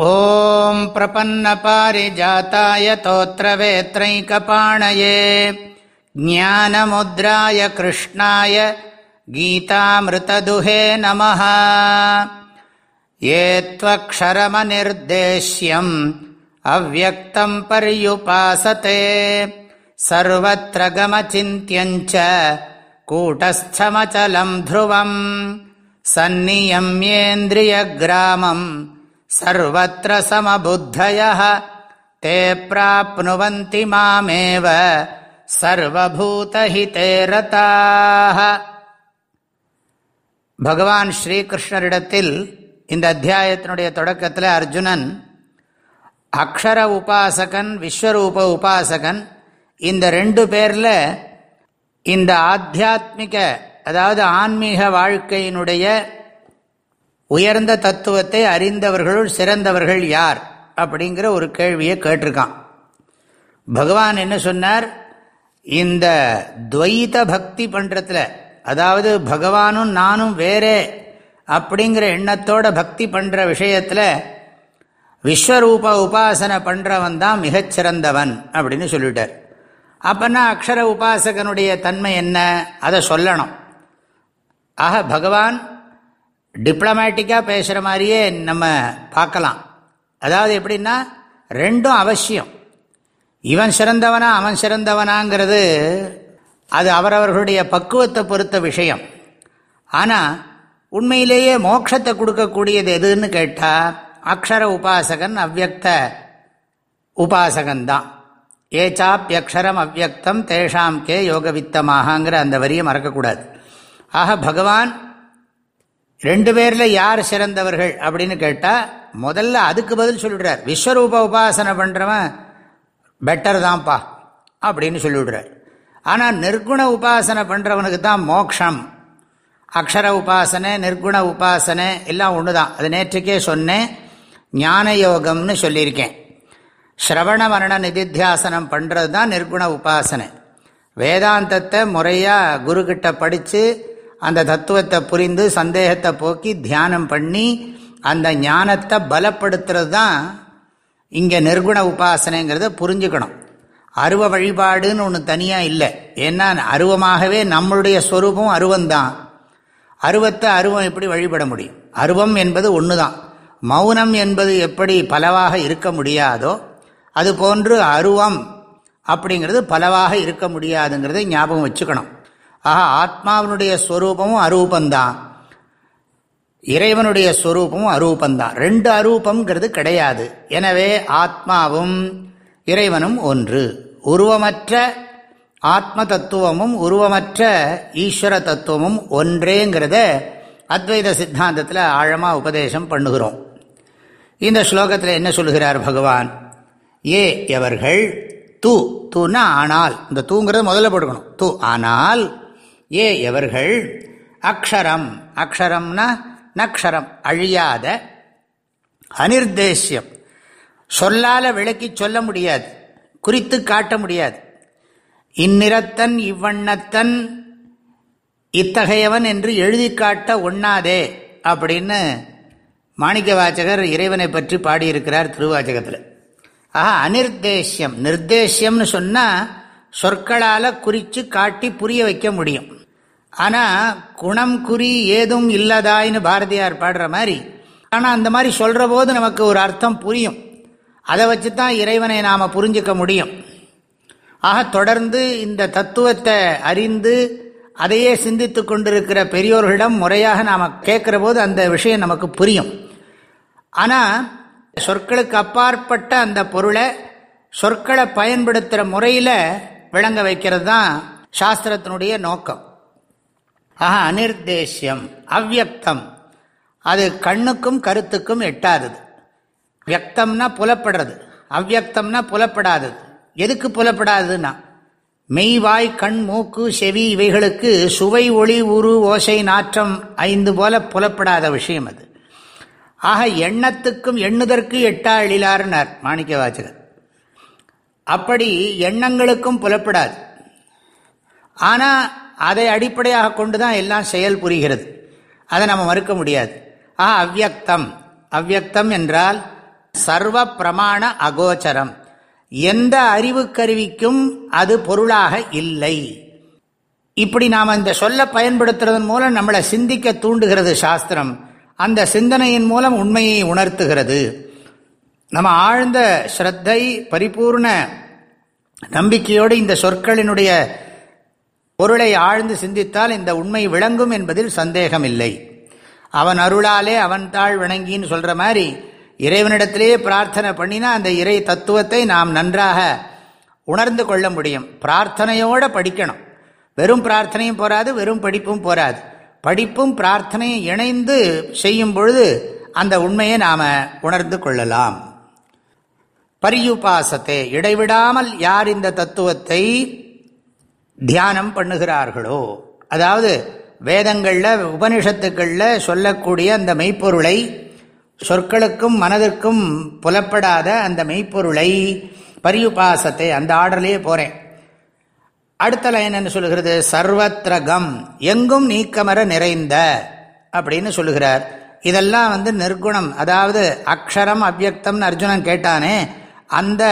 ॐ प्रपन्नपारिजाताय तोत्रवेत्रैकपाणये ज्ञानमुद्राय कृष्णाय गीतामृतदुहे नमः ये त्वक्षरमनिर्देश्यम् अव्यक्तम् पर्युपासते सर्वत्र गमचिन्त्यञ्च कूटस्थमचलम् ध्रुवम् सन्नियम्येन्द्रियग्रामम् सर्वत्र समबुद्धयः ते प्राप्नुवन्ति मामेव சர்வபூதஹிதே ரதாக பகவான் ஸ்ரீகிருஷ்ணரிடத்தில் இந்த அத்தியாயத்தினுடைய தொடக்கத்தில் அர்ஜுனன் அக்ஷர உபாசகன் விஸ்வரூப உபாசகன் இந்த ரெண்டு பேரில் இந்த ஆத்தியாத்மிக அதாவது ஆன்மீக வாழ்க்கையினுடைய உயர்ந்த தத்துவத்தை அறிந்தவர்களுள் சிறந்தவர்கள் யார்? அப்படிங்கிற ஒரு கேள்வியை கேட்டிருக்கான். பகவான் என்ன சொன்னார்? இந்த துவைத பக்தி பண்ணுறதுல அதாவது பகவானும் நானும் வேறே அப்படிங்கிற எண்ணத்தோட பக்தி பண்ணுற விஷயத்தில் விஸ்வரூப உபாசனை பண்ணுறவன் தான் மிகச்சிறந்தவன் அப்படின்னு சொல்லிட்டார். அப்போனா அக்ஷர உபாசகனுடைய தன்மை என்ன? அதை சொல்லணும். ஆக பகவான் டிப்ளமேட்டிக்காக பேசுகிற மாதிரியே நம்ம பார்க்கலாம். அதாவது எப்படின்னா ரெண்டும் அவசியம். இவன் சிறந்தவனா அவன் சிறந்தவனாங்கிறது அது அவரவர்களுடைய பக்குவத்தை பொறுத்த விஷயம். ஆனால் உண்மையிலேயே மோட்சத்தை கொடுக்கக்கூடியது எதுன்னு கேட்டால் அக்ஷர உபாசகன் அவ்வக்த உபாசகன்தான். ஏச்சாப்யக்ஷரம் அவ்வக்தம் தேஷாம் கே யோகவித்தமாகங்கிற அந்த வரியை மறக்கக்கூடாது. ஆக பகவான் ரெண்டு பேரில் யார் சிறந்தவர்கள் அப்படின்னு கேட்டால் முதல்ல அதுக்கு பதில் சொல்லிடுறார். விஸ்வரூப உபாசனை பண்ணுறவன் பெட்டர் தான்ப்பா அப்படின்னு சொல்லிவிடுறார் ஆனால் நிர்குண உபாசனை பண்ணுறவனுக்கு தான் மோக்ஷம். அக்ஷர உபாசனை நிர்குண உபாசனை எல்லாம் ஒன்று தான் அது நேற்றுக்கே சொன்னேன். ஞான யோகம்னு சொல்லியிருக்கேன். ஸ்ரவண மரண நிதித்தியாசனம் பண்ணுறது தான் நிர்குண உபாசனை. வேதாந்தத்தை முறையாக குருக்கிட்ட படித்து அந்த தத்துவத்தை புரிந்து சந்தேகத்தை போக்கி தியானம் பண்ணி அந்த ஞானத்தை பலப்படுத்துறது தான் இங்கே நிர்குண உபாசனைங்கிறத புரிஞ்சுக்கணும். அருவ வழிபாடுன்னு ஒன்று தனியாக இல்லை. ஏன்னா அருவமாகவே நம்மளுடைய ஸ்வரூபம் அருவந்தான். அருவத்தை அருவம் எப்படி வழிபட முடியும்? அருவம் என்பது ஒன்று தான் மௌனம் என்பது எப்படி பலவாக இருக்க முடியாதோ அது போன்று அருவம் அப்படிங்கிறது பலவாக இருக்க முடியாதுங்கிறத ஞாபகம் வச்சுக்கணும். ஆஹா ஆத்மாவினுடைய ஸ்வரூபமும் அரூபந்தான். இறைவனுடைய ஸ்வரூபமும் அரூபந்தான். ரெண்டு அரூபங்கிறது கிடையாது. எனவே ஆத்மாவும் இறைவனும் ஒன்று. உருவமற்ற ஆத்ம தத்துவமும் உருவமற்ற ஈஸ்வர தத்துவமும் ஒன்றேங்கிறத அத்வைத சித்தாந்தத்தில் ஆழமாக உபதேசம் பண்ணுகிறோம். இந்த ஸ்லோகத்தில் என்ன சொல்கிறார் பகவான்? ஏ எவர்கள்? தூ. தூன்னா ஆனால். இந்த தூங்கிறது முதல்ல போட்டுக்கணும். தூ. ஆனால் ஏ எவர்கள்? அக்ஷரம். அக்ஷரம்னா நக்ஷரம் அழியாத அனிர்தேசியம் சொல்லால விளக்கி சொல்ல முடியாது குறித்து காட்ட முடியாது. இந்நிறத்தன் இவ்வண்ணத்தன் இத்தகையவன் என்று எழுதி காட்ட ஒண்ணாதே அப்படின்னு மாணிக்க வாச்சகர் இறைவனை பற்றி பாடியிருக்கிறார் திருவாச்சகத்தில். ஆஹா அனிர்தேசியம் நிர்தேசியம்னு சொன்னால் சொற்களால் குறித்து காட்டி புரிய வைக்க முடியும். ஆனால் குணம் குறி ஏதும் இல்லதாயின்னு பாரதியார் பாடுற மாதிரி. ஆனால் அந்த மாதிரி சொல்கிற போது நமக்கு ஒரு அர்த்தம் புரியும். அதை வச்சு தான் இறைவனை நாம் புரிஞ்சிக்க முடியும். ஆக தொடர்ந்து இந்த தத்துவத்தை அறிந்து அதையே சிந்தித்து கொண்டிருக்கிற பெரியோர்களிடம் முறையாக நாம் கேட்குற போது அந்த விஷயம் நமக்கு புரியும். ஆனால் சொற்களுக்கு அப்பாற்பட்ட அந்த பொருளை சொற்களை பயன்படுத்துகிற முறையில் விளங்க வைக்கிறது தான் சாஸ்திரத்தினுடைய நோக்கம். ஆஹா அனிர்தேசியம் அவ்வக்தம் அது கண்ணுக்கும் கருத்துக்கும் எட்டாதது. வியக்தம்னா புலப்படுறது. அவ்வக்தம்னா புலப்படாதது. எதுக்கு புலப்படாதுன்னா மெய்வாய் கண் மூக்கு செவி இவைகளுக்கு சுவை ஒளி உரு ஓசை நாற்றம் ஐந்து போல புலப்படாத விஷயம் அது. ஆக எண்ணத்துக்கும் எண்ணுதற்கு எட்டா எழிலாருனார் மாணிக்க வாசகர் அப்படி எண்ணங்களுக்கும் புலப்படாது. ஆனால் அதை அடிப்படையாக கொண்டு தான் எல்லாம் செயல் புரிகிறது. அதை நம்ம மறுக்க முடியாது. ஆ அவ்வக்தம். அவ்வக்தம் என்றால் சர்வ பிரமாண அகோச்சரம். எந்த அறிவு கருவிக்கும் அது பொருளாக இல்லை. இப்படி நாம் இந்த சொல்ல பயன்படுத்துறதன் மூலம் நம்மளை சிந்திக்க தூண்டுகிறது சாஸ்திரம். அந்த சிந்தனையின் மூலம் உண்மையை உணர்த்துகிறது. நம்ம ஆழ்ந்த ஸ்ரத்தை பரிபூர்ண நம்பிக்கையோடு இந்த சொற்களினுடைய பொருளை ஆழ்ந்து சிந்தித்தால் இந்த உண்மை விளங்கும் என்பதில் சந்தேகமில்லை. அவன் அருளாலே அவன் தாழ் விளங்கின்னு சொல்கிற மாதிரி இறைவனிடத்திலேயே பிரார்த்தனை பண்ணினா அந்த இறை தத்துவத்தை நாம் நன்றாக உணர்ந்து கொள்ள முடியும். பிரார்த்தனையோடு படிக்கணும். வெறும் பிரார்த்தனையும் போராது வெறும் படிப்பும் போராது படிப்பும் பிரார்த்தனையும் இணைந்து செய்யும் பொழுது அந்த உண்மையை நாம் உணர்ந்து கொள்ளலாம். பரியுபாசத்தை இடைவிடாமல் யார் இந்த தத்துவத்தை தியானம் பண்ணுகிறார்களோ? அதாவது வேதங்களில் உபனிஷத்துக்களில் சொல்லக்கூடிய அந்த மெய்ப்பொருளை சொற்களுக்கும் மனதிற்கும் புலப்படாத அந்த மெய்ப்பொருளை பரியுபாசத்தை அந்த ஆர்டர்லேயே போகிறேன் அடுத்த லைன் என்ன சொல்லுகிறது? சர்வத்ரகம் எங்கும் நீக்கமர நிறைந்த அப்படின்னு சொல்லுகிறார். இதெல்லாம் வந்து நிர்குணம். அதாவது அக்ஷரம் அவ்யக்தம்னு அர்ஜுனன் கேட்டானே அந்த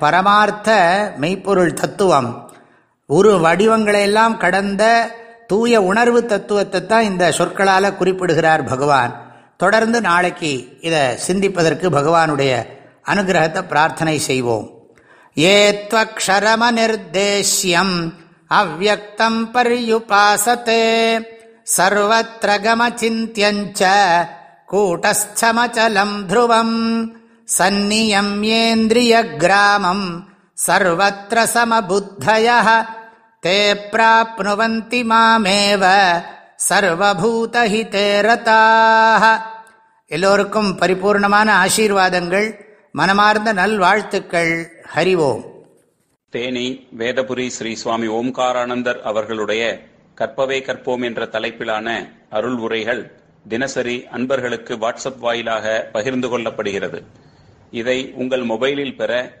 பரமார்த்த மெய்ப்பொருள் தத்துவம் ஒரு வடிவங்களையெல்லாம் கடந்த தூய உணர்வு தத்துவத்தை தான் இந்த சொற்களால் குறிப்பிடுகிறார் பகவான். தொடர்ந்து நாளைக்கு இதை சிந்திப்பதற்கு பகவானுடைய அனுகிரகத்தை பிரார்த்தனை செய்வோம். ஏத்வக்ஷரமநிர்தேஷ்யம் அவ்வக்தம் பரியுபாசத்தே சர்வத்திரகமச்சிந்தியஞ்ச கூட்டஸ்தமச்சலம் த்ருவம் சந்நியம்யேந்திரிய கிராமம் சர்வத்திர பிராப்னுவந்தி மாமேவ சர்வபூதஹிதே ரதாக எல்லோருக்கும் பரிபூர்ணமான ஆசீர்வாதங்கள் மனமார்ந்த நல்வாழ்த்துக்கள். ஓம். தேனி வேதபுரி ஸ்ரீ சுவாமி ஓம்காரானந்தர் அவர்களுடைய கற்பவே கற்போம் என்ற தலைப்பிலான அருள் உரைகள் தினசரி அன்பர்களுக்கு வாட்ஸ்அப் வாயிலாக பகிர்ந்து கொள்ளப்படுகிறது. இதை உங்கள் மொபைலில் பெற